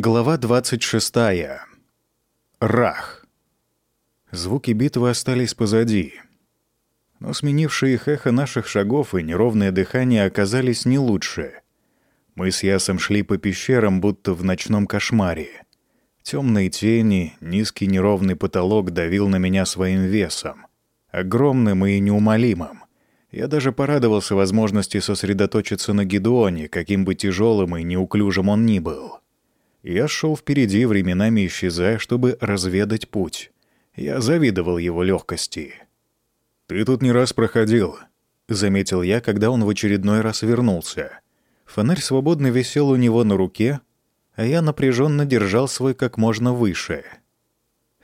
Глава 26. Рах. Звуки битвы остались позади. Но сменившие их эхо наших шагов и неровное дыхание оказались не лучше. Мы с Ясом шли по пещерам, будто в ночном кошмаре. Темные тени, низкий неровный потолок давил на меня своим весом. Огромным и неумолимым. Я даже порадовался возможности сосредоточиться на Гедеоне, каким бы тяжелым и неуклюжим он ни был. Я шел впереди, временами исчезая, чтобы разведать путь. Я завидовал его легкости. «Ты тут не раз проходил», — заметил я, когда он в очередной раз вернулся. Фонарь свободно висел у него на руке, а я напряженно держал свой как можно выше.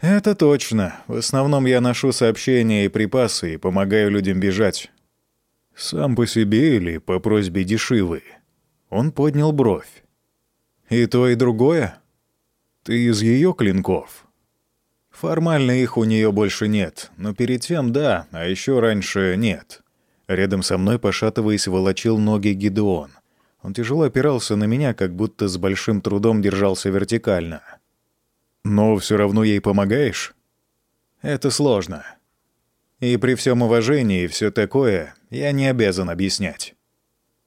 «Это точно. В основном я ношу сообщения и припасы и помогаю людям бежать». «Сам по себе или по просьбе Дешивы?» Он поднял бровь. И то, и другое? Ты из ее клинков? Формально их у нее больше нет, но перед тем да, а еще раньше нет. Рядом со мной, пошатываясь, волочил ноги Гидеон. Он тяжело опирался на меня, как будто с большим трудом держался вертикально. «Но все равно ей помогаешь?» «Это сложно. И при всем уважении и все такое я не обязан объяснять».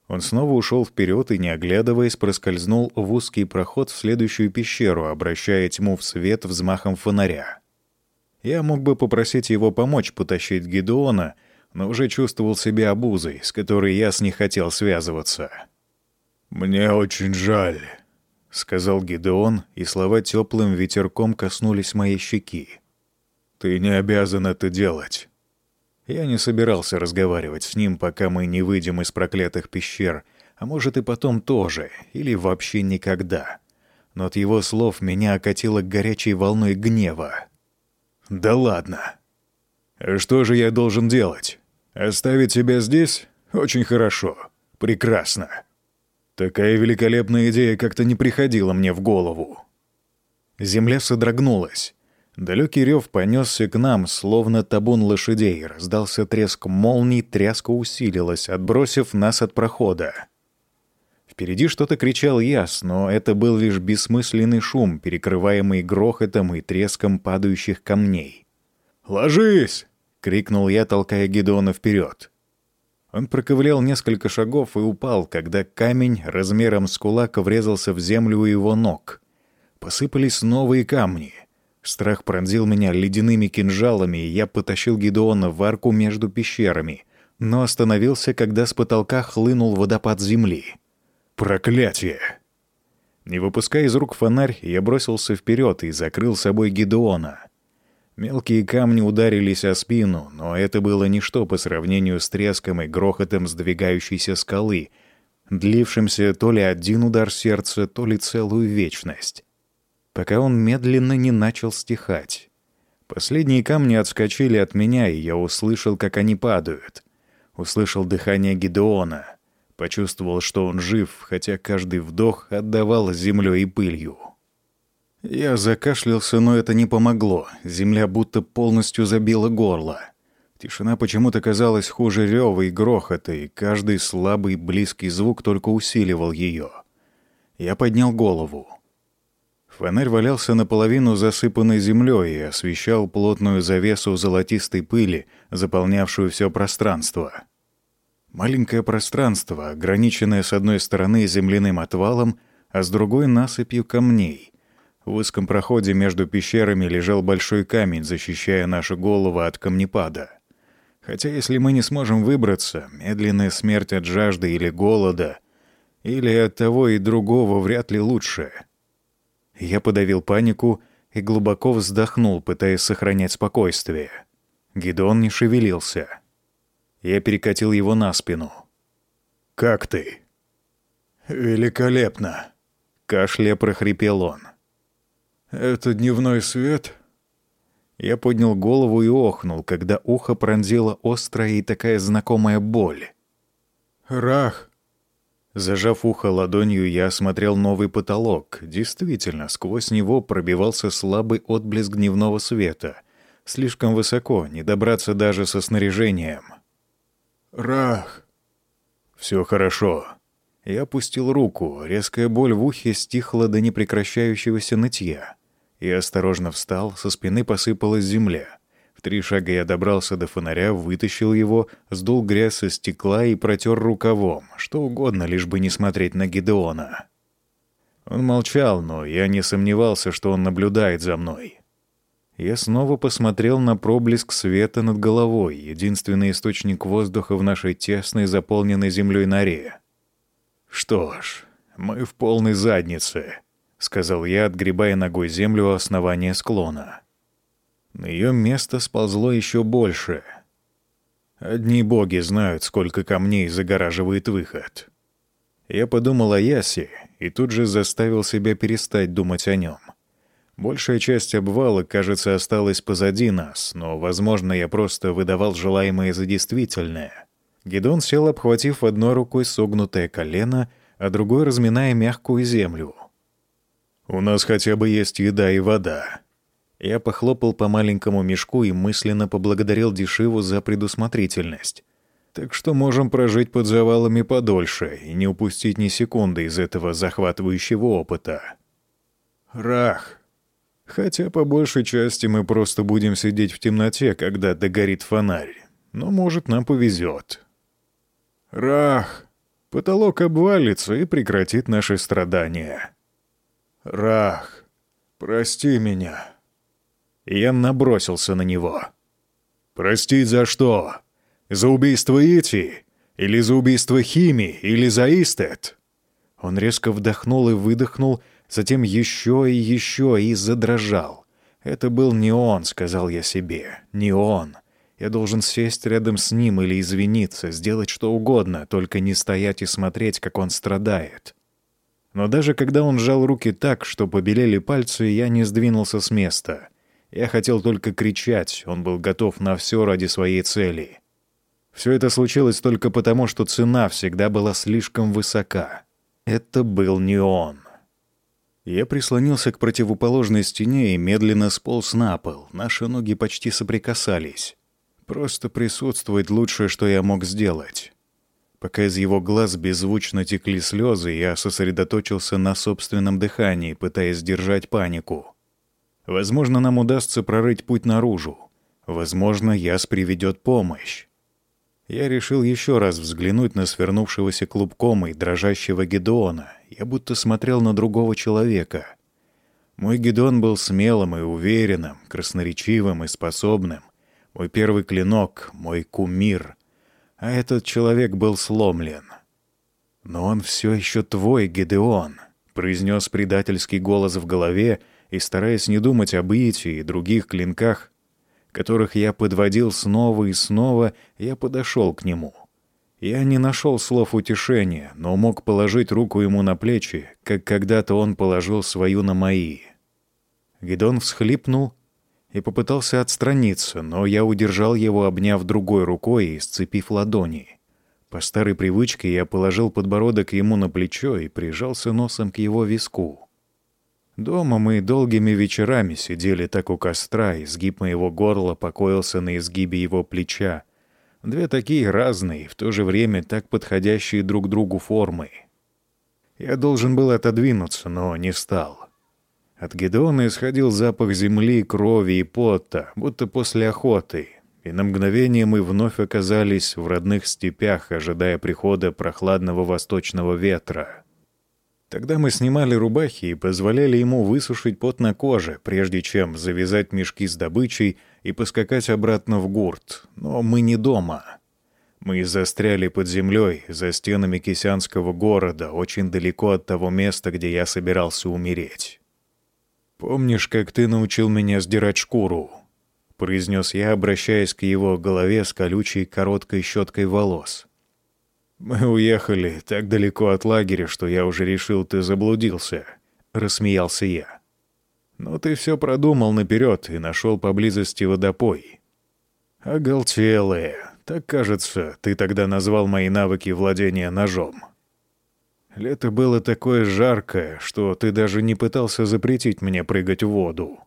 Он снова ушел вперед и, не оглядываясь, проскользнул в узкий проход в следующую пещеру, обращая тьму в свет взмахом фонаря. Я мог бы попросить его помочь потащить Гедеона, но уже чувствовал себя обузой, с которой я с не хотел связываться. «Мне очень жаль», — сказал Гедеон, и слова теплым ветерком коснулись моей щеки. «Ты не обязан это делать. Я не собирался разговаривать с ним, пока мы не выйдем из проклятых пещер, а может и потом тоже, или вообще никогда. Но от его слов меня окатило горячей волной гнева. «Да ладно. Что же я должен делать? Оставить тебя здесь? Очень хорошо. Прекрасно. Такая великолепная идея как-то не приходила мне в голову». Земля содрогнулась. Далекий рев понесся к нам, словно табун лошадей. Раздался треск молний, тряска усилилась, отбросив нас от прохода. Впереди что-то кричал Яс, но это был лишь бессмысленный шум, перекрываемый грохотом и треском падающих камней. «Ложись!» — крикнул я, толкая Гедеона вперед. Он проковылял несколько шагов и упал, когда камень размером с кулак врезался в землю у его ног. Посыпались новые камни — Страх пронзил меня ледяными кинжалами, и я потащил Гедеона в арку между пещерами, но остановился, когда с потолка хлынул водопад земли. «Проклятие!» Не выпуская из рук фонарь, я бросился вперед и закрыл собой Гедеона. Мелкие камни ударились о спину, но это было ничто по сравнению с треском и грохотом сдвигающейся скалы, длившимся то ли один удар сердца, то ли целую вечность пока он медленно не начал стихать. Последние камни отскочили от меня, и я услышал, как они падают. Услышал дыхание Гидеона. Почувствовал, что он жив, хотя каждый вдох отдавал землей и пылью. Я закашлялся, но это не помогло. Земля будто полностью забила горло. Тишина почему-то казалась хуже рева и грохота, и каждый слабый близкий звук только усиливал ее. Я поднял голову. Фонарь валялся наполовину засыпанной землей и освещал плотную завесу золотистой пыли, заполнявшую все пространство. Маленькое пространство, ограниченное с одной стороны земляным отвалом, а с другой — насыпью камней. В узком проходе между пещерами лежал большой камень, защищая наши головы от камнепада. Хотя если мы не сможем выбраться, медленная смерть от жажды или голода, или от того и другого вряд ли лучше — я подавил панику и глубоко вздохнул, пытаясь сохранять спокойствие. Гидон не шевелился. Я перекатил его на спину. «Как ты?» «Великолепно!» — кашля прохрипел он. «Это дневной свет?» Я поднял голову и охнул, когда ухо пронзила острая и такая знакомая боль. «Рах!» Зажав ухо ладонью, я осмотрел новый потолок. Действительно, сквозь него пробивался слабый отблеск дневного света. Слишком высоко, не добраться даже со снаряжением. «Рах!» «Все хорошо». Я опустил руку, резкая боль в ухе стихла до непрекращающегося нытья. Я осторожно встал, со спины посыпалась земля. В три шага я добрался до фонаря, вытащил его, сдул грязь со стекла и протер рукавом, что угодно, лишь бы не смотреть на Гидеона. Он молчал, но я не сомневался, что он наблюдает за мной. Я снова посмотрел на проблеск света над головой, единственный источник воздуха в нашей тесной, заполненной землей норе. «Что ж, мы в полной заднице», — сказал я, отгребая ногой землю у основания склона. На ее место сползло еще больше. Одни боги знают, сколько камней загораживает выход. Я подумал о Ясе и тут же заставил себя перестать думать о нем. Большая часть обвала, кажется, осталась позади нас, но, возможно, я просто выдавал желаемое за действительное. Гедон сел, обхватив одной рукой согнутое колено, а другой разминая мягкую землю. «У нас хотя бы есть еда и вода». Я похлопал по маленькому мешку и мысленно поблагодарил Дешиву за предусмотрительность. Так что можем прожить под завалами подольше и не упустить ни секунды из этого захватывающего опыта. Рах, Хотя по большей части мы просто будем сидеть в темноте, когда догорит фонарь. Но, может, нам повезет. Рах! Потолок обвалится и прекратит наши страдания. Рах! Прости меня. Я набросился на него. Простить за что? За убийство Ити? Или за убийство Хими? Или за Истет? Он резко вдохнул и выдохнул, затем еще и еще и задрожал. «Это был не он», — сказал я себе, — «не он». Я должен сесть рядом с ним или извиниться, сделать что угодно, только не стоять и смотреть, как он страдает. Но даже когда он сжал руки так, что побелели пальцы, я не сдвинулся с места. Я хотел только кричать, он был готов на все ради своей цели. Все это случилось только потому, что цена всегда была слишком высока. Это был не он. Я прислонился к противоположной стене и медленно сполз на пол. Наши ноги почти соприкасались. Просто присутствовать лучшее, что я мог сделать. Пока из его глаз беззвучно текли слезы, я сосредоточился на собственном дыхании, пытаясь сдержать панику. Возможно, нам удастся прорыть путь наружу. Возможно, Яс приведет помощь. Я решил еще раз взглянуть на свернувшегося клубком и дрожащего Гедеона. Я будто смотрел на другого человека. Мой Гедеон был смелым и уверенным, красноречивым и способным. Мой первый клинок, мой кумир. А этот человек был сломлен. «Но он все еще твой, Гедеон», — произнес предательский голос в голове, и, стараясь не думать об Ите и других клинках, которых я подводил снова и снова, я подошел к нему. Я не нашел слов утешения, но мог положить руку ему на плечи, как когда-то он положил свою на мои. Гидон всхлипнул и попытался отстраниться, но я удержал его, обняв другой рукой и сцепив ладони. По старой привычке я положил подбородок ему на плечо и прижался носом к его виску. Дома мы долгими вечерами сидели так у костра, изгиб моего горла покоился на изгибе его плеча. Две такие разные, в то же время так подходящие друг другу формы. Я должен был отодвинуться, но не стал. От Гедеона исходил запах земли, крови и пота, будто после охоты, и на мгновение мы вновь оказались в родных степях, ожидая прихода прохладного восточного ветра. Тогда мы снимали рубахи и позволяли ему высушить пот на коже, прежде чем завязать мешки с добычей и поскакать обратно в гурт. Но мы не дома. Мы застряли под землей, за стенами Кисянского города, очень далеко от того места, где я собирался умереть. «Помнишь, как ты научил меня сдирать шкуру?» — произнес я, обращаясь к его голове с колючей короткой щеткой волос. «Мы уехали так далеко от лагеря, что я уже решил, ты заблудился», — рассмеялся я. «Но ты все продумал наперед и нашел поблизости водопой». «Оголтелые. Так, кажется, ты тогда назвал мои навыки владения ножом». Лето было такое жаркое, что ты даже не пытался запретить мне прыгать в воду.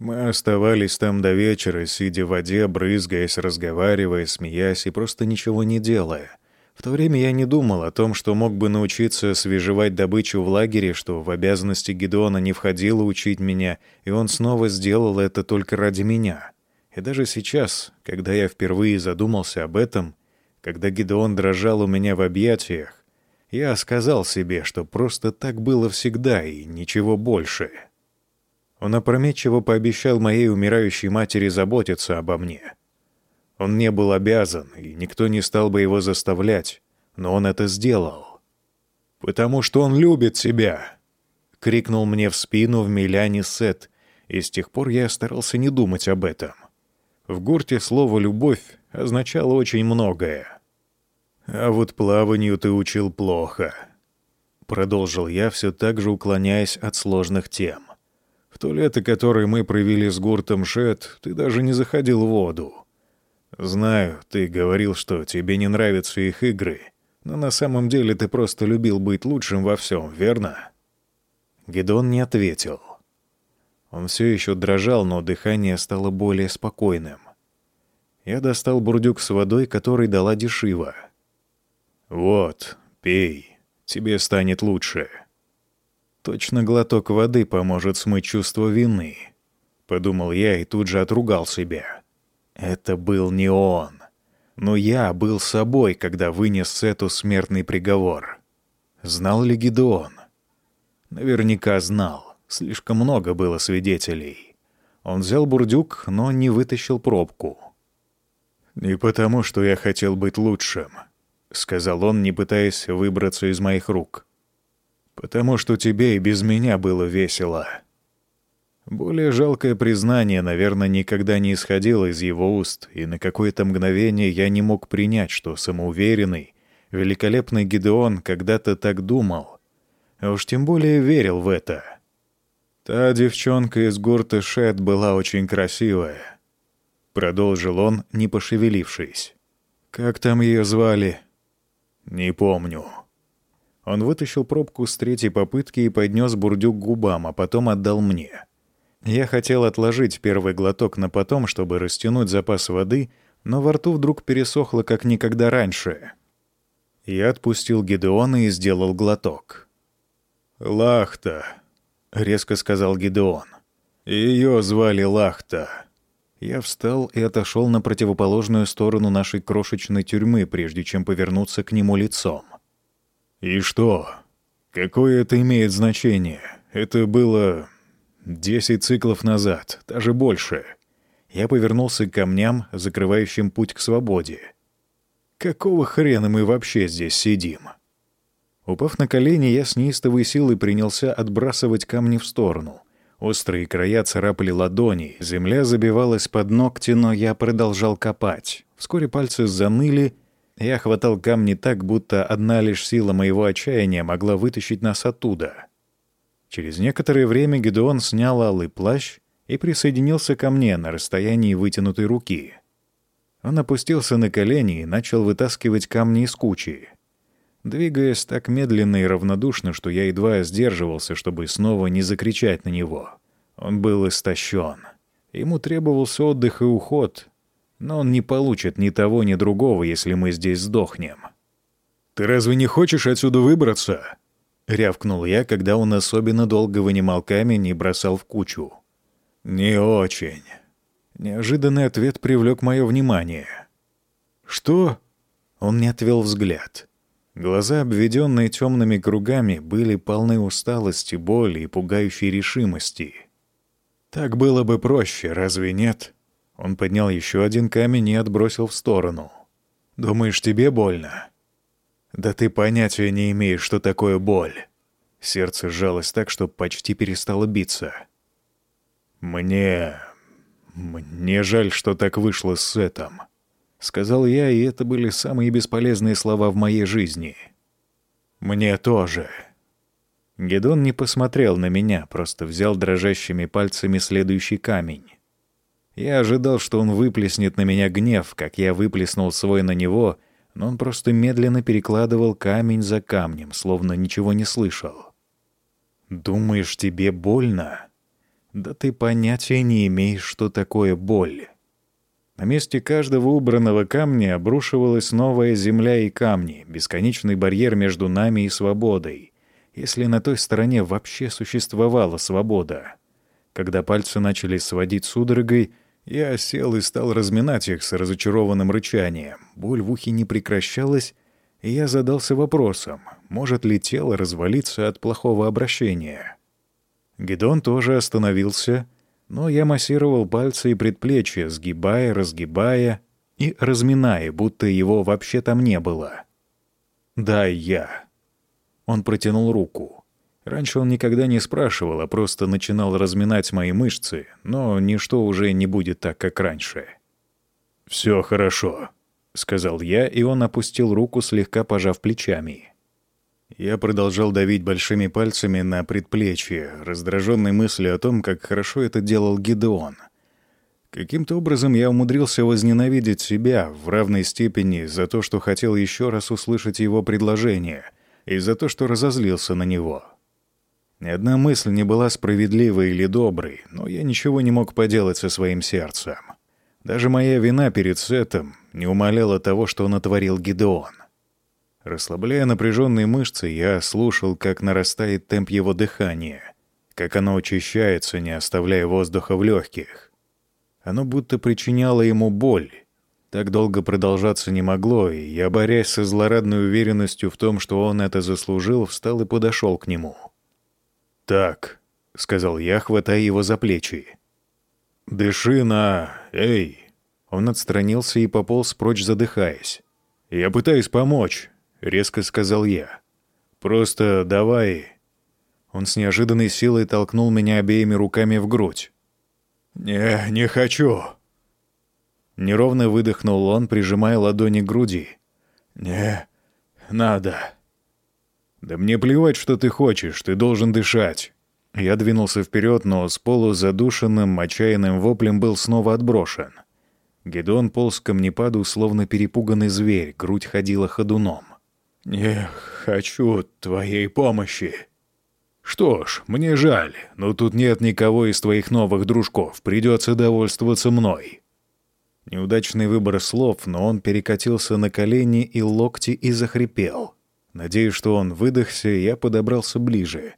Мы оставались там до вечера, сидя в воде, брызгаясь, разговаривая, смеясь и просто ничего не делая — В то время я не думал о том, что мог бы научиться свежевать добычу в лагере, что в обязанности Гедеона не входило учить меня, и он снова сделал это только ради меня. И даже сейчас, когда я впервые задумался об этом, когда Гедеон дрожал у меня в объятиях, я сказал себе, что просто так было всегда и ничего больше. Он опрометчиво пообещал моей умирающей матери заботиться обо мне — он не был обязан, и никто не стал бы его заставлять, но он это сделал. «Потому что он любит тебя!» — крикнул мне в спину в Миляне Сет, и с тех пор я старался не думать об этом. В гурте слово «любовь» означало очень многое. «А вот плаванию ты учил плохо», — продолжил я, все так же уклоняясь от сложных тем. «В то лето, которое мы провели с гуртом Шет, ты даже не заходил в воду. «Знаю, ты говорил, что тебе не нравятся их игры, но на самом деле ты просто любил быть лучшим во всем, верно?» Гедон не ответил. Он все еще дрожал, но дыхание стало более спокойным. Я достал бурдюк с водой, который дала Дешива. «Вот, пей, тебе станет лучше». Точно глоток воды поможет смыть чувство вины, — подумал я и тут же отругал себя. Это был не он. Но я был собой, когда вынес Сету смертный приговор. Знал ли Гидеон? Наверняка знал. Слишком много было свидетелей. Он взял бурдюк, но не вытащил пробку. «Не потому, что я хотел быть лучшим», — сказал он, не пытаясь выбраться из моих рук. «Потому что тебе и без меня было весело». Более жалкое признание, наверное, никогда не исходило из его уст, и на какое-то мгновение я не мог принять, что самоуверенный, великолепный Гидеон когда-то так думал. А уж тем более верил в это. «Та девчонка из гурта Шет была очень красивая», — продолжил он, не пошевелившись. «Как там ее звали?» «Не помню». Он вытащил пробку с третьей попытки и поднес бурдюк к губам, а потом отдал мне. Я хотел отложить первый глоток на потом, чтобы растянуть запас воды, но во рту вдруг пересохло, как никогда раньше. Я отпустил Гидеона и сделал глоток. «Лахта», — резко сказал Гидеон. Ее звали Лахта. Я встал и отошел на противоположную сторону нашей крошечной тюрьмы, прежде чем повернуться к нему лицом. «И что? Какое это имеет значение? Это было Десять циклов назад, даже больше. Я повернулся к камням, закрывающим путь к свободе. Какого хрена мы вообще здесь сидим? Упав на колени, я с неистовой силой принялся отбрасывать камни в сторону. Острые края царапали ладони, земля забивалась под ногти, но я продолжал копать. Вскоре пальцы заныли, я хватал камни так, будто одна лишь сила моего отчаяния могла вытащить нас оттуда. Через некоторое время Гедеон снял алый плащ и присоединился ко мне на расстоянии вытянутой руки. Он опустился на колени и начал вытаскивать камни из кучи. Двигаясь так медленно и равнодушно, что я едва сдерживался, чтобы снова не закричать на него. Он был истощен. Ему требовался отдых и уход, но он не получит ни того, ни другого, если мы здесь сдохнем. «Ты разве не хочешь отсюда выбраться?» — рявкнул я, когда он особенно долго вынимал камень и бросал в кучу. «Не очень». Неожиданный ответ привлек мое внимание. «Что?» Он не отвел взгляд. Глаза, обведенные темными кругами, были полны усталости, боли и пугающей решимости. «Так было бы проще, разве нет?» Он поднял еще один камень и отбросил в сторону. «Думаешь, тебе больно?» Да ты понятия не имеешь, что такое боль. Сердце сжалось так, что почти перестало биться. Мне... мне жаль, что так вышло с Сетом. Сказал я, и это были самые бесполезные слова в моей жизни. Мне тоже. Гедон не посмотрел на меня, просто взял дрожащими пальцами следующий камень. Я ожидал, что он выплеснет на меня гнев, как я выплеснул свой на него — но он просто медленно перекладывал камень за камнем, словно ничего не слышал. «Думаешь, тебе больно? Да ты понятия не имеешь, что такое боль». На месте каждого убранного камня обрушивалась новая земля и камни, бесконечный барьер между нами и свободой, если на той стороне вообще существовала свобода. Когда пальцы начали сводить судорогой, я сел и стал разминать их с разочарованным рычанием. Боль в ухе не прекращалась, и я задался вопросом, может ли тело развалиться от плохого обращения. Гедон тоже остановился, но я массировал пальцы и предплечья, сгибая, разгибая и разминая, будто его вообще там не было. «Дай я». Он протянул руку. Раньше он никогда не спрашивал, а просто начинал разминать мои мышцы, но ничто уже не будет так, как раньше. «Все хорошо», — сказал я, и он опустил руку, слегка пожав плечами. Я продолжал давить большими пальцами на предплечье, раздраженной мыслью о том, как хорошо это делал Гидеон. Каким-то образом я умудрился возненавидеть себя в равной степени за то, что хотел еще раз услышать его предложение, и за то, что разозлился на него. Ни одна мысль не была справедливой или доброй, но я ничего не мог поделать со своим сердцем. Даже моя вина перед Сетом не умаляла того, что натворил Гидеон. Расслабляя напряженные мышцы, я слушал, как нарастает темп его дыхания, как оно очищается, не оставляя воздуха в легких. Оно будто причиняло ему боль. Так долго продолжаться не могло, и я, борясь со злорадной уверенностью в том, что он это заслужил, встал и подошел к нему. «Так», — сказал я, хватая его за плечи. «Дыши на... Эй!» Он отстранился и пополз прочь, задыхаясь. «Я пытаюсь помочь. — резко сказал я. «Просто давай...» Он с неожиданной силой толкнул меня обеими руками в грудь. «Не, не хочу!» Неровно выдохнул он, прижимая ладони к груди. «Не, надо!» «Да мне плевать, что ты хочешь, ты должен дышать!» Я двинулся вперед, но с полузадушенным, отчаянным воплем был снова отброшен. Гедон полз к камнепаду, словно перепуганный зверь, грудь ходила ходуном. «Не хочу твоей помощи». «Что ж, мне жаль, но тут нет никого из твоих новых дружков, придется довольствоваться мной». Неудачный выбор слов, но он перекатился на колени и локти и захрипел. Надеюсь, что он выдохся, я подобрался ближе.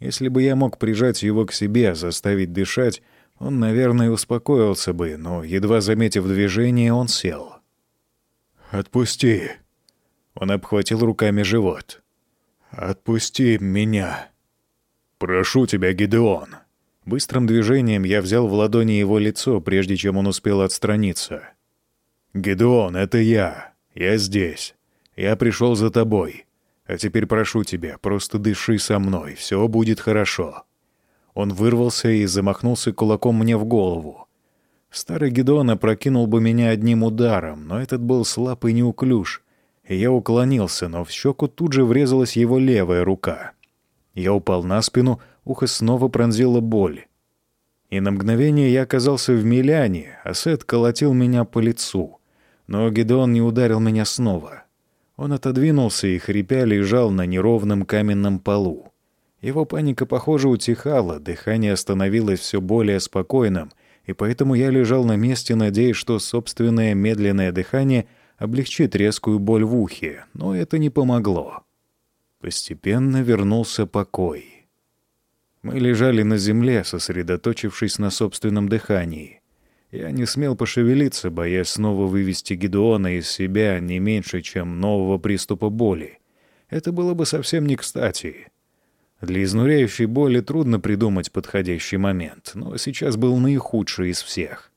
Если бы я мог прижать его к себе, заставить дышать, он, наверное, успокоился бы, но, едва заметив движение, он сел. «Отпусти», он обхватил руками живот. «Отпусти меня!» «Прошу тебя, Гидеон!» Быстрым движением я взял в ладони его лицо, прежде чем он успел отстраниться. «Гедеон, это я. Я здесь. Я пришел за тобой. А теперь прошу тебя, просто дыши со мной, все будет хорошо». Он вырвался и замахнулся кулаком мне в голову. Старый Гедеон опрокинул бы меня одним ударом, но этот был слаб и неуклюж, я уклонился, но в щеку тут же врезалась его левая рука. Я упал на спину, ухо снова пронзила боль. И на мгновение я оказался в Миляне, а Сет колотил меня по лицу. Но Гедеон не ударил меня снова. Он отодвинулся и, хрипя, лежал на неровном каменном полу. Его паника, похоже, утихала, дыхание становилось все более спокойным, и поэтому я лежал на месте, надеясь, что собственное медленное дыхание облегчит резкую боль в ухе, но это не помогло. Постепенно вернулся покой. Мы лежали на земле, сосредоточившись на собственном дыхании. Я не смел пошевелиться, боясь снова вывести Гедеона из себя не меньше, чем нового приступа боли. Это было бы совсем не кстати. Для изнуряющей боли трудно придумать подходящий момент, но сейчас был наихудший из всех.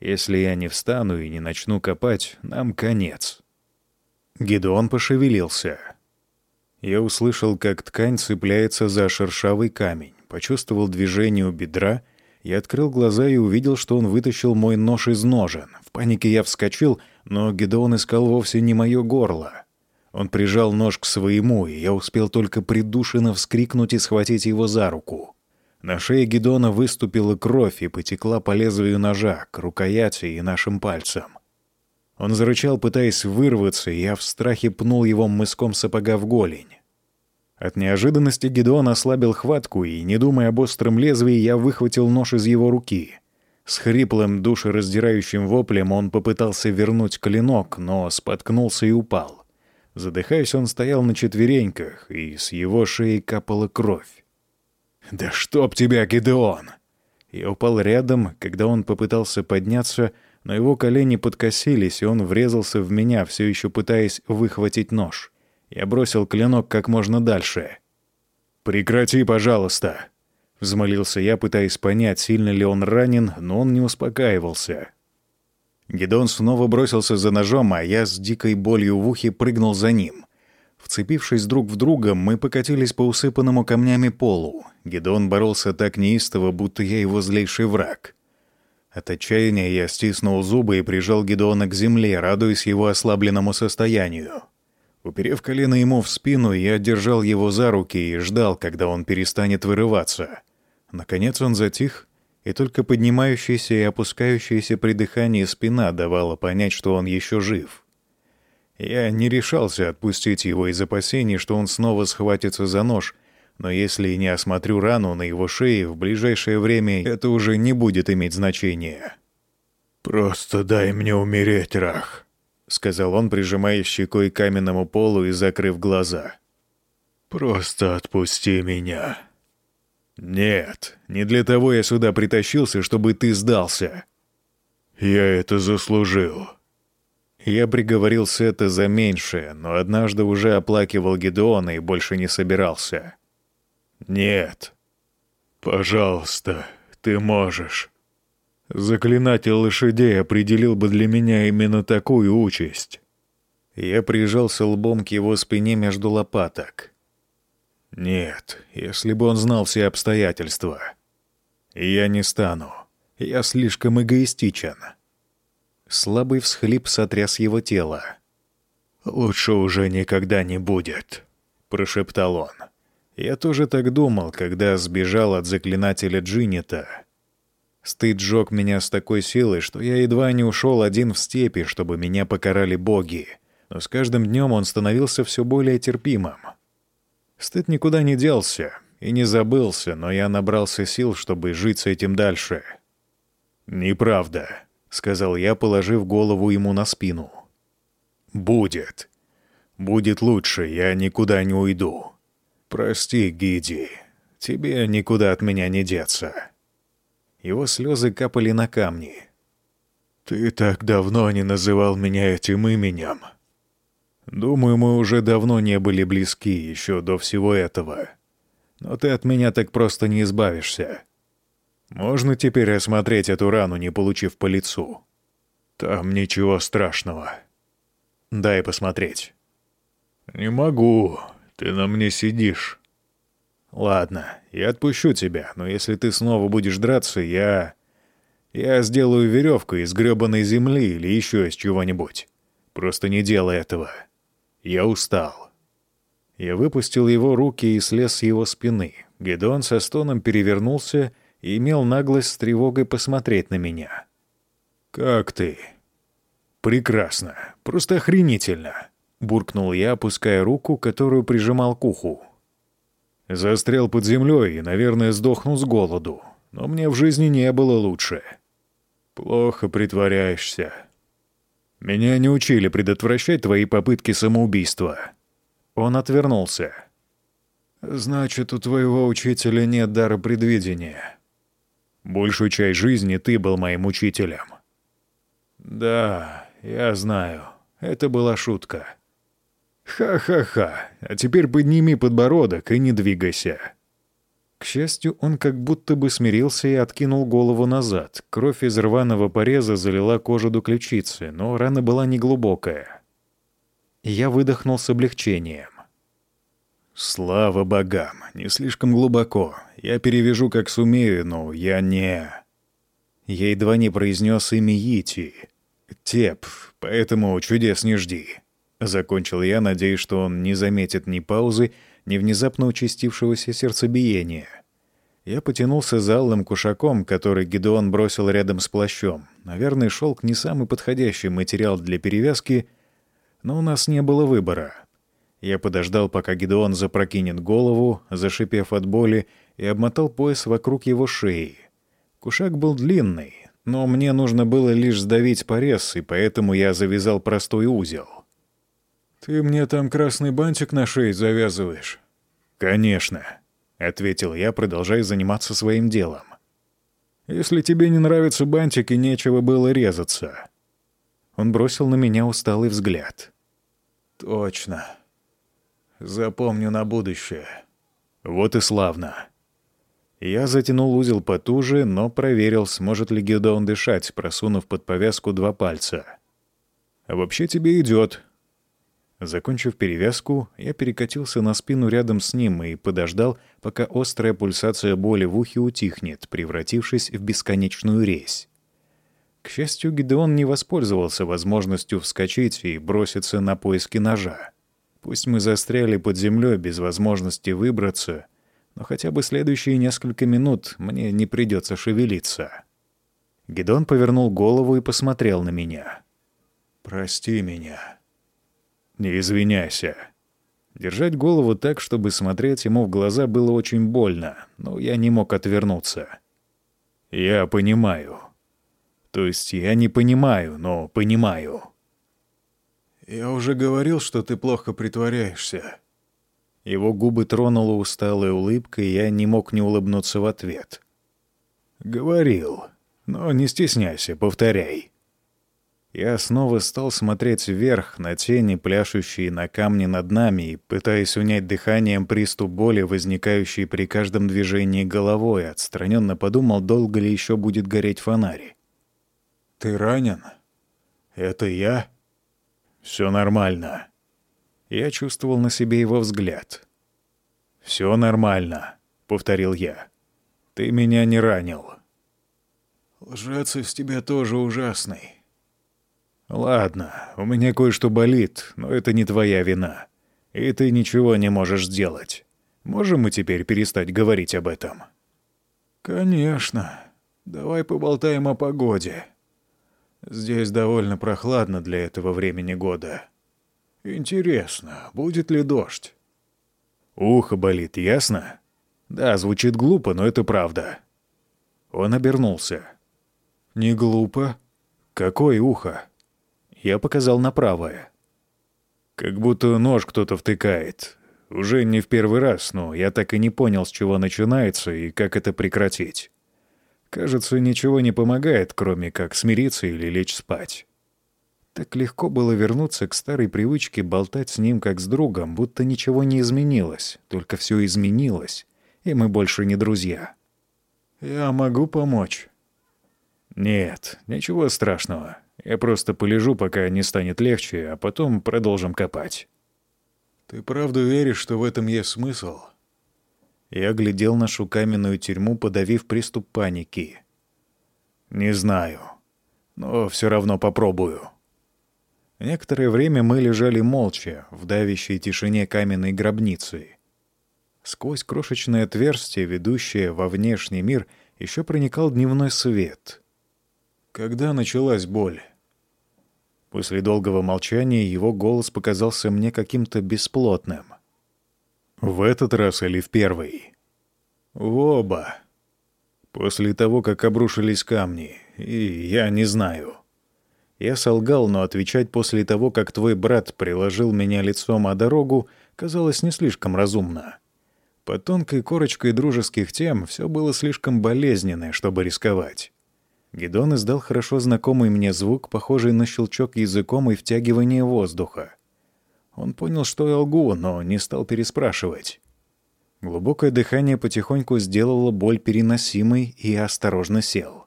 Если я не встану и не начну копать, нам конец. Гедеон пошевелился. Я услышал, как ткань цепляется за шершавый камень, почувствовал движение у бедра, я открыл глаза и увидел, что он вытащил мой нож из ножен. В панике я вскочил, но Гедеон искал вовсе не мое горло. Он прижал нож к своему, и я успел только придушенно вскрикнуть и схватить его за руку. На шее Гедона выступила кровь и потекла по лезвию ножа, к рукояти и нашим пальцам. Он зарычал, пытаясь вырваться, и я в страхе пнул его мыском сапога в голень. От неожиданности Гедеон ослабил хватку, и, не думая об остром лезвии, я выхватил нож из его руки. С хриплым душераздирающим воплем он попытался вернуть клинок, но споткнулся и упал. Задыхаясь, он стоял на четвереньках, и с его шеи капала кровь. «Да чтоб тебя, Гидеон!» Я упал рядом, когда он попытался подняться, но его колени подкосились, и он врезался в меня, все еще пытаясь выхватить нож. Я бросил клинок как можно дальше. «Прекрати, пожалуйста!» Взмолился я, пытаясь понять, сильно ли он ранен, но он не успокаивался. Гедон снова бросился за ножом, а я с дикой болью в ухе прыгнул за ним. Вцепившись друг в друга, мы покатились по усыпанному камнями полу. Гедон боролся так неистово, будто я его злейший враг. От отчаяния я стиснул зубы и прижал Гедона к земле, радуясь его ослабленному состоянию. Уперев колено ему в спину, я держал его за руки и ждал, когда он перестанет вырываться. Наконец он затих, и только поднимающаяся и опускающаяся при дыхании спина давала понять, что он еще жив. Я не решался отпустить его из опасений, что он снова схватится за нож, но если не осмотрю рану на его шее, в ближайшее время это уже не будет иметь значения. «Просто дай мне умереть, Рах», — сказал он, прижимая щекой к каменному полу и закрыв глаза. «Просто отпусти меня». «Нет, не для того я сюда притащился, чтобы ты сдался». «Я это заслужил». Я приговорил Сета за меньшее, но однажды уже оплакивал Гедеона и больше не собирался. «Нет». «Пожалуйста, ты можешь». Заклинатель лошадей определил бы для меня именно такую участь. Я прижался лбом к его спине между лопаток. Нет, если бы он знал все обстоятельства. Я не стану. Я слишком эгоистичен. Слабый всхлип сотряс его тело. «Лучше уже никогда не будет», — прошептал он. «Я тоже так думал, когда сбежал от заклинателя Джиннита. Стыд жёг меня с такой силой, что я едва не ушел один в степи, чтобы меня покарали боги. Но с каждым днем он становился все более терпимым. Стыд никуда не делся и не забылся, но я набрался сил, чтобы жить с этим дальше. «Неправда», — сказал я, положив голову ему на спину. «Будет. Будет лучше, я никуда не уйду. Прости, Гиди, тебе никуда от меня не деться». Его слезы капали на камни. «Ты так давно не называл меня этим именем», Думаю, мы уже давно не были близки, еще до всего этого. Но ты от меня так просто не избавишься. Можно теперь осмотреть эту рану, не получив по лицу? Там ничего страшного. Дай посмотреть. Не могу. Ты на мне сидишь. Ладно, я отпущу тебя, но если ты снова будешь драться, я... Я сделаю веревку из гребаной земли или еще из чего-нибудь. Просто не делай этого. Я устал. Я выпустил его руки и слез с его спины. Гедон со стоном перевернулся и имел наглость с тревогой посмотреть на меня. «Как ты?» «Прекрасно. Просто охренительно», — буркнул я, опуская руку, которую прижимал к уху. Застрял под землей и, наверное, сдохну с голоду. Но мне в жизни не было лучше. Плохо притворяешься. Меня не учили предотвращать твои попытки самоубийства». Он отвернулся. «Значит, у твоего учителя нет дара предвидения. Большую часть жизни ты был моим учителем». «Да, я знаю. Это была шутка». «Ха-ха-ха. А теперь подними подбородок и не двигайся». К счастью, он как будто бы смирился и откинул голову назад. Кровь из рваного пореза залила кожу до ключицы, но рана была неглубокая. Я выдохнул с облегчением. «Слава богам, не слишком глубоко. Я перевяжу, как сумею, но я не...» Я едва не произнес имя Йити. «Теп, поэтому чудес не жди». Закончил я, надеясь, что он не заметит ни паузы, ни внезапно участившегося сердцебиения. Я потянулся за алым кушаком, который Гедеон бросил рядом с плащом. Наверное, шелк не самый подходящий материал для перевязки, но у нас не было выбора. Я подождал, пока Гедеон запрокинет голову, зашипев от боли, и обмотал пояс вокруг его шеи. Кушак был длинный, но мне нужно было лишь сдавить порез, и поэтому я завязал простой узел. «Ты мне там красный бантик на шее завязываешь?» «Конечно», — ответил я, продолжая заниматься своим делом. «Если тебе не нравятся бантики, нечего было резаться». Он бросил на меня усталый взгляд. «Точно. Запомню на будущее». «Вот и славно». Я затянул узел потуже, но проверил, сможет ли Гедеон дышать, просунув под повязку два пальца. «А вообще тебе идет», Закончив перевязку, я перекатился на спину рядом с ним и подождал, пока острая пульсация боли в ухе утихнет, превратившись в бесконечную резь. К счастью, Гидеон не воспользовался возможностью вскочить и броситься на поиски ножа. Пусть мы застряли под землей без возможности выбраться, но хотя бы следующие несколько минут мне не придется шевелиться. Гидон повернул голову и посмотрел на меня. «Прости меня», «Не извиняйся». Держать голову так, чтобы смотреть ему в глаза, было очень больно, но я не мог отвернуться. «Я понимаю. То есть я не понимаю, но понимаю». «Я уже говорил, что ты плохо притворяешься». Его губы тронула усталая улыбка, и я не мог не улыбнуться в ответ. «Говорил. Но не стесняйся, повторяй». Я снова стал смотреть вверх на тени, пляшущие на камне над нами, и пытаясь унять дыханием приступ боли, возникающий при каждом движении головой, отстраненно подумал, долго ли еще будет гореть фонарь. «Ты ранен? Это я?» «Все нормально». Я чувствовал на себе его взгляд. «Все нормально», — повторил я. «Ты меня не ранил». «Лжец из тебя тоже ужасный». «Ладно, у меня кое-что болит, но это не твоя вина. И ты ничего не можешь сделать. Можем мы теперь перестать говорить об этом?» «Конечно. Давай поболтаем о погоде. Здесь довольно прохладно для этого времени года. Интересно, будет ли дождь?» «Ухо болит, ясно?» «Да, звучит глупо, но это правда». Он обернулся. «Не глупо?» «Какое ухо?» Я показал на правое. Как будто нож кто-то втыкает. Уже не в первый раз, но я так и не понял, с чего начинается и как это прекратить. Кажется, ничего не помогает, кроме как смириться или лечь спать. Так легко было вернуться к старой привычке болтать с ним как с другом, будто ничего не изменилось, только все изменилось, и мы больше не друзья. «Я могу помочь?» «Нет, ничего страшного. Я просто полежу, пока не станет легче, а потом продолжим копать». «Ты правда веришь, что в этом есть смысл?» Я глядел нашу каменную тюрьму, подавив приступ паники. «Не знаю, но все равно попробую». Некоторое время мы лежали молча, в давящей тишине каменной гробницы. Сквозь крошечное отверстие, ведущее во внешний мир, еще проникал дневной свет. Когда началась боль? После долгого молчания его голос показался мне каким-то бесплотным. «В этот раз или в первый?» «В оба. После того, как обрушились камни. И я не знаю». Я солгал, но отвечать после того, как твой брат приложил меня лицом о дорогу, казалось не слишком разумно. Под тонкой корочкой дружеских тем все было слишком болезненное, чтобы рисковать. Гедон издал хорошо знакомый мне звук, похожий на щелчок языком и втягивание воздуха. Он понял, что я лгу, но не стал переспрашивать. Глубокое дыхание потихоньку сделало боль переносимой и осторожно сел.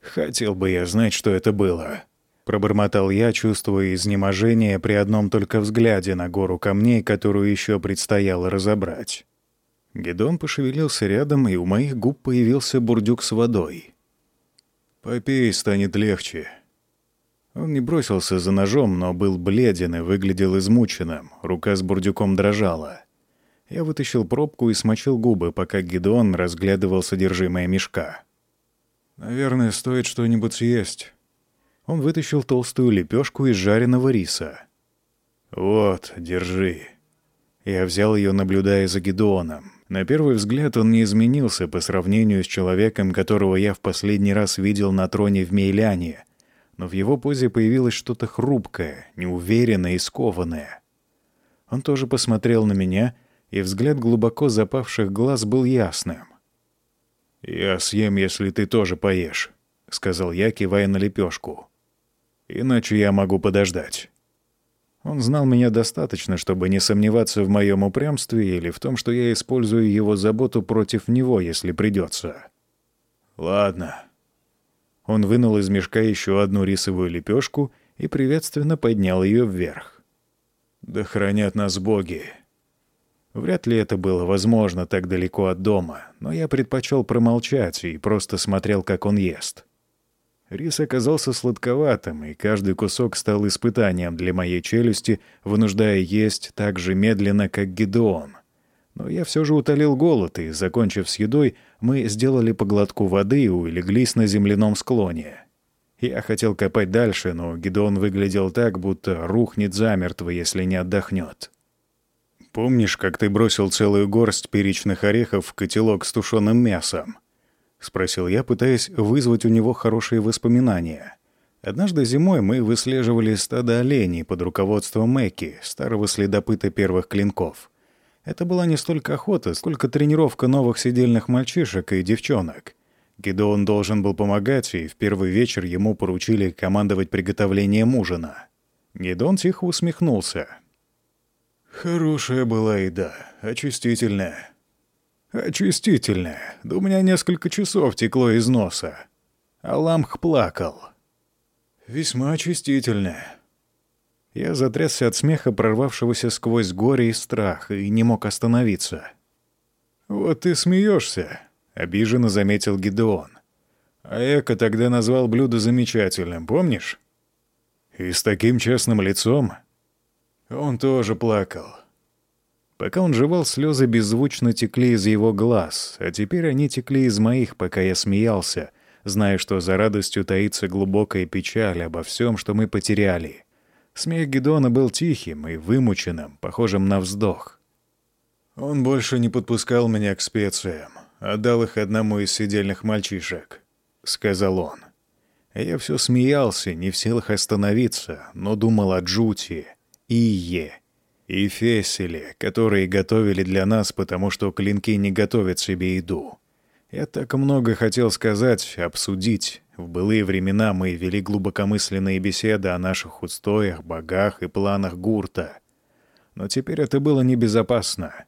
«Хотел бы я знать, что это было», — пробормотал я, чувствуя изнеможение при одном только взгляде на гору камней, которую еще предстояло разобрать. Гедон пошевелился рядом, и у моих губ появился бурдюк с водой. Попей, станет легче». Он не бросился за ножом, но был бледен и выглядел измученным. Рука с бурдюком дрожала. Я вытащил пробку и смочил губы, пока Гедеон разглядывал содержимое мешка. «Наверное, стоит что-нибудь съесть». Он вытащил толстую лепешку из жареного риса. «Вот, держи». Я взял ее, наблюдая за Гедеоном. На первый взгляд он не изменился по сравнению с человеком, которого я в последний раз видел на троне в Мейляне, но в его позе появилось что-то хрупкое, неуверенное и скованное. Он тоже посмотрел на меня, и взгляд глубоко запавших глаз был ясным. «Я съем, если ты тоже поешь», — сказал я, кивая на лепешку. «Иначе я могу подождать». Он знал меня достаточно, чтобы не сомневаться в моем упрямстве или в том, что я использую его заботу против него, если придется. «Ладно». Он вынул из мешка еще одну рисовую лепешку и приветственно поднял ее вверх. «Да хранят нас боги!» Вряд ли это было возможно так далеко от дома, но я предпочел промолчать и просто смотрел, как он ест. Рис оказался сладковатым, и каждый кусок стал испытанием для моей челюсти, вынуждая есть так же медленно, как Гедеон. Но я все же утолил голод, и, закончив с едой, мы сделали поглотку воды и улеглись на земляном склоне. Я хотел копать дальше, но Гедеон выглядел так, будто рухнет замертво, если не отдохнет. «Помнишь, как ты бросил целую горсть перечных орехов в котелок с тушеным мясом?» — спросил я, пытаясь вызвать у него хорошие воспоминания. Однажды зимой мы выслеживали стадо оленей под руководством Мэки, старого следопыта первых клинков. Это была не столько охота, сколько тренировка новых сидельных мальчишек и девчонок. Гидеон должен был помогать, и в первый вечер ему поручили командовать приготовлением ужина. Гидеон тихо усмехнулся. «Хорошая была еда, очистительная. Очистительное. Да у меня несколько часов текло из носа. А ламх плакал. Весьма очистительное. Я затрясся от смеха, прорвавшегося сквозь горе и страх, и не мог остановиться. «Вот ты смеешься», — обиженно заметил Гидеон. «А Эко тогда назвал блюдо замечательным, помнишь?» «И с таким честным лицом?» Он тоже плакал. Пока он жевал, слезы беззвучно текли из его глаз, а теперь они текли из моих, пока я смеялся, зная, что за радостью таится глубокая печаль обо всем, что мы потеряли. Смех Гедона был тихим и вымученным, похожим на вздох. Он больше не подпускал меня к специям, отдал их одному из сидельных мальчишек, — сказал он. Я все смеялся, не в силах остановиться, но думал о Джути, Ие и фесели, которые готовили для нас, потому что клинки не готовят себе еду. Я так много хотел сказать, обсудить. В былые времена мы вели глубокомысленные беседы о наших устоях, богах и планах гурта. Но теперь это было небезопасно.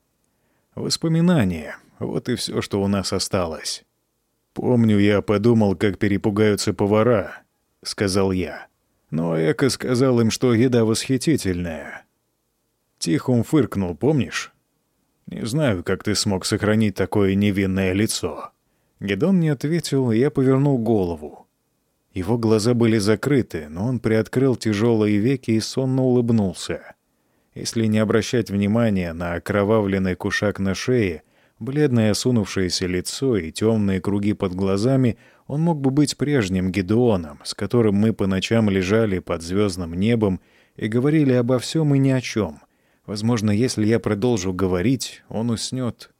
Воспоминания — вот и все, что у нас осталось. «Помню, я подумал, как перепугаются повара», — сказал я. Но Эко сказал им, что еда восхитительная. Тихум фыркнул, помнишь? Не знаю, как ты смог сохранить такое невинное лицо. Гедон не ответил, и я повернул голову. Его глаза были закрыты, но он приоткрыл тяжелые веки и сонно улыбнулся. Если не обращать внимания на окровавленный кушак на шее, бледное осунувшееся лицо и темные круги под глазами, он мог бы быть прежним Гедеоном, с которым мы по ночам лежали под звездным небом и говорили обо всем и ни о чем — Возможно, если я продолжу говорить, он уснет.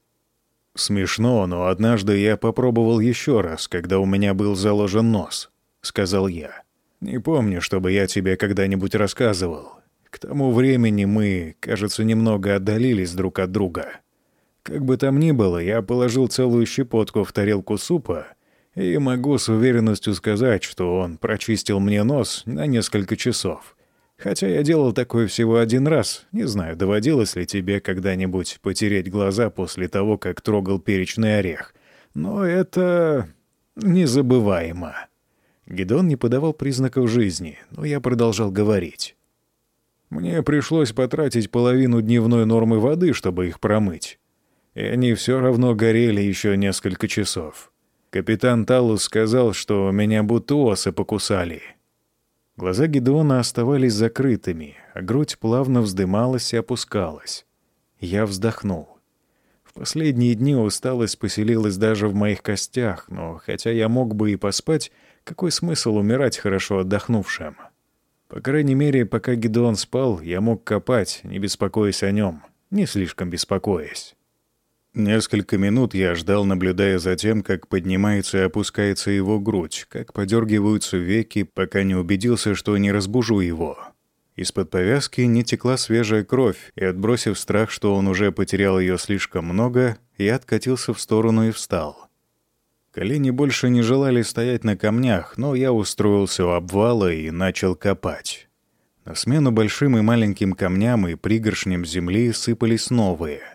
«Смешно, но однажды я попробовал еще раз, когда у меня был заложен нос», — сказал я. «Не помню, чтобы я тебе когда-нибудь рассказывал. К тому времени мы, кажется, немного отдалились друг от друга. Как бы там ни было, я положил целую щепотку в тарелку супа, и могу с уверенностью сказать, что он прочистил мне нос на несколько часов» Хотя я делал такое всего один раз. Не знаю, доводилось ли тебе когда-нибудь потереть глаза после того, как трогал перечный орех. Но это незабываемо. Гедон не подавал признаков жизни, но я продолжал говорить. Мне пришлось потратить половину дневной нормы воды, чтобы их промыть. И они все равно горели еще несколько часов. Капитан Талус сказал, что меня будто осы покусали. Глаза Гедеона оставались закрытыми, а грудь плавно вздымалась и опускалась. Я вздохнул. В последние дни усталость поселилась даже в моих костях, но хотя я мог бы и поспать, какой смысл умирать хорошо отдохнувшим? По крайней мере, пока Гедеон спал, я мог копать, не беспокоясь о нем, не слишком беспокоясь. Несколько минут я ждал, наблюдая за тем, как поднимается и опускается его грудь, как подергиваются веки, пока не убедился, что не разбужу его. Из-под повязки не текла свежая кровь, и, отбросив страх, что он уже потерял ее слишком много, я откатился в сторону и встал. Колени больше не желали стоять на камнях, но я устроился у обвала и начал копать. На смену большим и маленьким камням и пригоршням земли сыпались новые —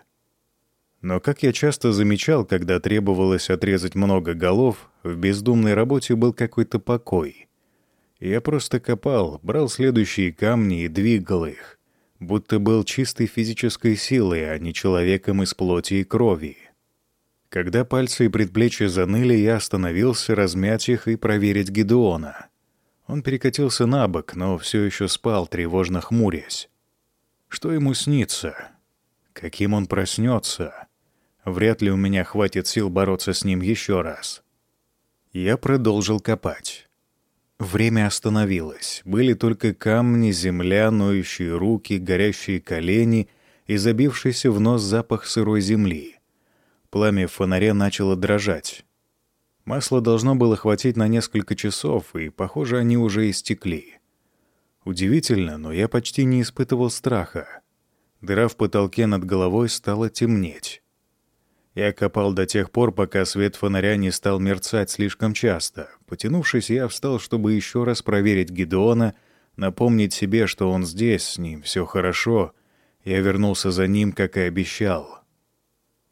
но, как я часто замечал, когда требовалось отрезать много голов, в бездумной работе был какой-то покой. Я просто копал, брал следующие камни и двигал их, будто был чистой физической силой, а не человеком из плоти и крови. Когда пальцы и предплечья заныли, я остановился размять их и проверить Гедеона. Он перекатился на бок, но все еще спал, тревожно хмурясь. Что ему снится? Каким он проснется? Вряд ли у меня хватит сил бороться с ним еще раз. Я продолжил копать. Время остановилось. Были только камни, земля, ноющие руки, горящие колени и забившийся в нос запах сырой земли. Пламя в фонаре начало дрожать. Масла должно было хватить на несколько часов, и, похоже, они уже истекли. Удивительно, но я почти не испытывал страха. Дыра в потолке над головой стала темнеть. Я копал до тех пор, пока свет фонаря не стал мерцать слишком часто. Потянувшись, я встал, чтобы еще раз проверить Гедеона, напомнить себе, что он здесь, с ним все хорошо. Я вернулся за ним, как и обещал.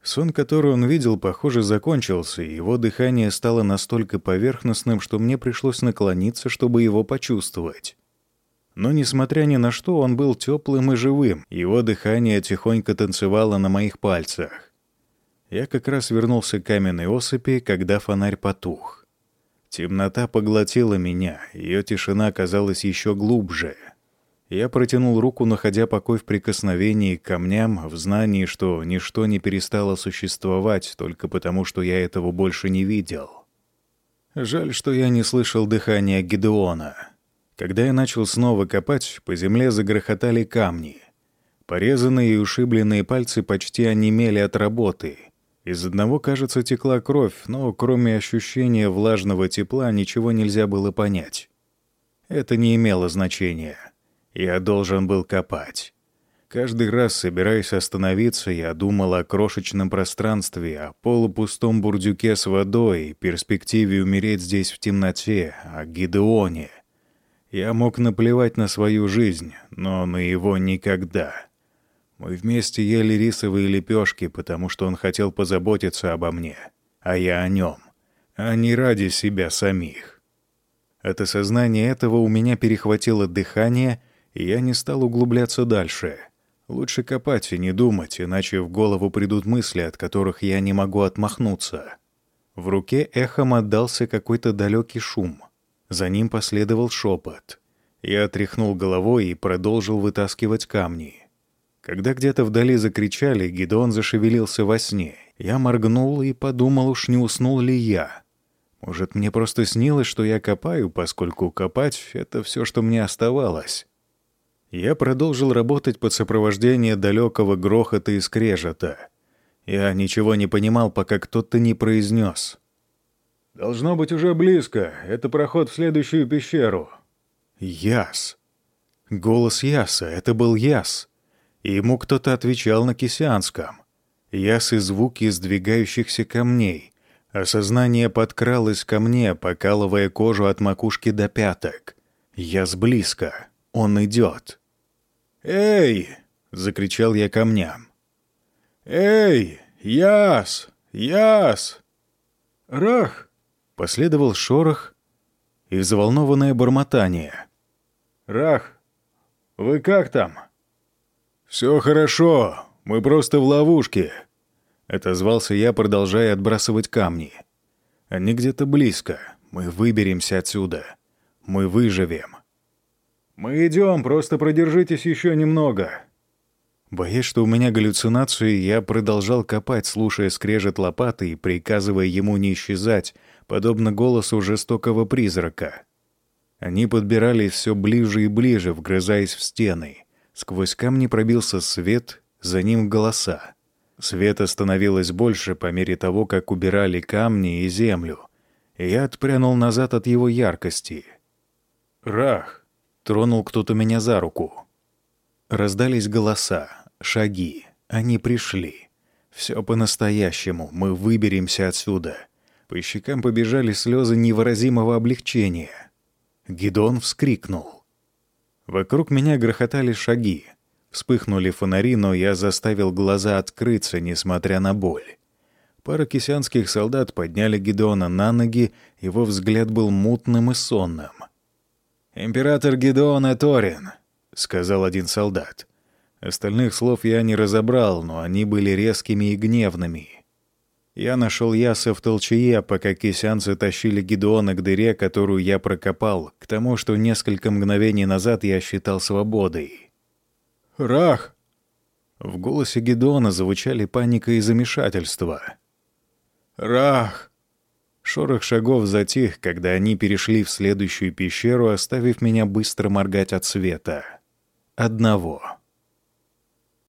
Сон, который он видел, похоже, закончился, и его дыхание стало настолько поверхностным, что мне пришлось наклониться, чтобы его почувствовать. Но, несмотря ни на что, он был теплым и живым. Его дыхание тихонько танцевало на моих пальцах. Я как раз вернулся к каменной осыпи, когда фонарь потух. Темнота поглотила меня, ее тишина казалась еще глубже. Я протянул руку, находя покой в прикосновении к камням, в знании, что ничто не перестало существовать только потому, что я этого больше не видел. Жаль, что я не слышал дыхания Гедеона. Когда я начал снова копать, по земле загрохотали камни. Порезанные и ушибленные пальцы почти онемели от работы — из одного, кажется, текла кровь, но кроме ощущения влажного тепла ничего нельзя было понять. Это не имело значения. Я должен был копать. Каждый раз, собираясь остановиться, я думал о крошечном пространстве, о полупустом бурдюке с водой, перспективе умереть здесь в темноте, о Гидеоне. Я мог наплевать на свою жизнь, но на его никогда. Мы вместе ели рисовые лепешки, потому что он хотел позаботиться обо мне, а я о нем, а не ради себя самих. От осознания этого у меня перехватило дыхание, и я не стал углубляться дальше. Лучше копать и не думать, иначе в голову придут мысли, от которых я не могу отмахнуться. В руке эхом отдался какой-то далекий шум. За ним последовал шепот. Я тряхнул головой и продолжил вытаскивать камни. Когда где-то вдали закричали, Гидеон зашевелился во сне. Я моргнул и подумал, уж не уснул ли я. Может, мне просто снилось, что я копаю, поскольку копать — это все, что мне оставалось. Я продолжил работать под сопровождение далекого грохота и скрежета. Я ничего не понимал, пока кто-то не произнес. «Должно быть уже близко. Это проход в следующую пещеру». «Яс». Голос Яса. Это был Яс и ему кто-то отвечал на кисянском. Ясы звуки сдвигающихся камней. Осознание подкралось ко мне, покалывая кожу от макушки до пяток. Яс близко. Он идет. «Эй!» — закричал я камням. «Эй! Яс! Яс!» «Рах!» — последовал шорох и взволнованное бормотание. «Рах, вы как там?» «Все хорошо, мы просто в ловушке», — отозвался я, продолжая отбрасывать камни. «Они где-то близко. Мы выберемся отсюда. Мы выживем». «Мы идем, просто продержитесь еще немного». Боясь, что у меня галлюцинации, я продолжал копать, слушая скрежет лопаты и приказывая ему не исчезать, подобно голосу жестокого призрака. Они подбирались все ближе и ближе, вгрызаясь в стены — Сквозь камни пробился свет, за ним голоса. Света становилось больше по мере того, как убирали камни и землю, и я отпрянул назад от его яркости. «Рах!» — тронул кто-то меня за руку. Раздались голоса, шаги. Они пришли. Все по-настоящему. Мы выберемся отсюда. По щекам побежали слезы невыразимого облегчения. Гидон вскрикнул. Вокруг меня грохотали шаги. Вспыхнули фонари, но я заставил глаза открыться, несмотря на боль. Пара кисянских солдат подняли Гедеона на ноги, его взгляд был мутным и сонным. «Император Гедеон Эторин», — сказал один солдат. Остальных слов я не разобрал, но они были резкими и гневными. Я нашел Яса в толчее, пока кисянцы тащили Гедеона к дыре, которую я прокопал, к тому, что несколько мгновений назад я считал свободой. «Рах!» В голосе Гедона звучали паника и замешательство. «Рах!» Шорох шагов затих, когда они перешли в следующую пещеру, оставив меня быстро моргать от света. Одного.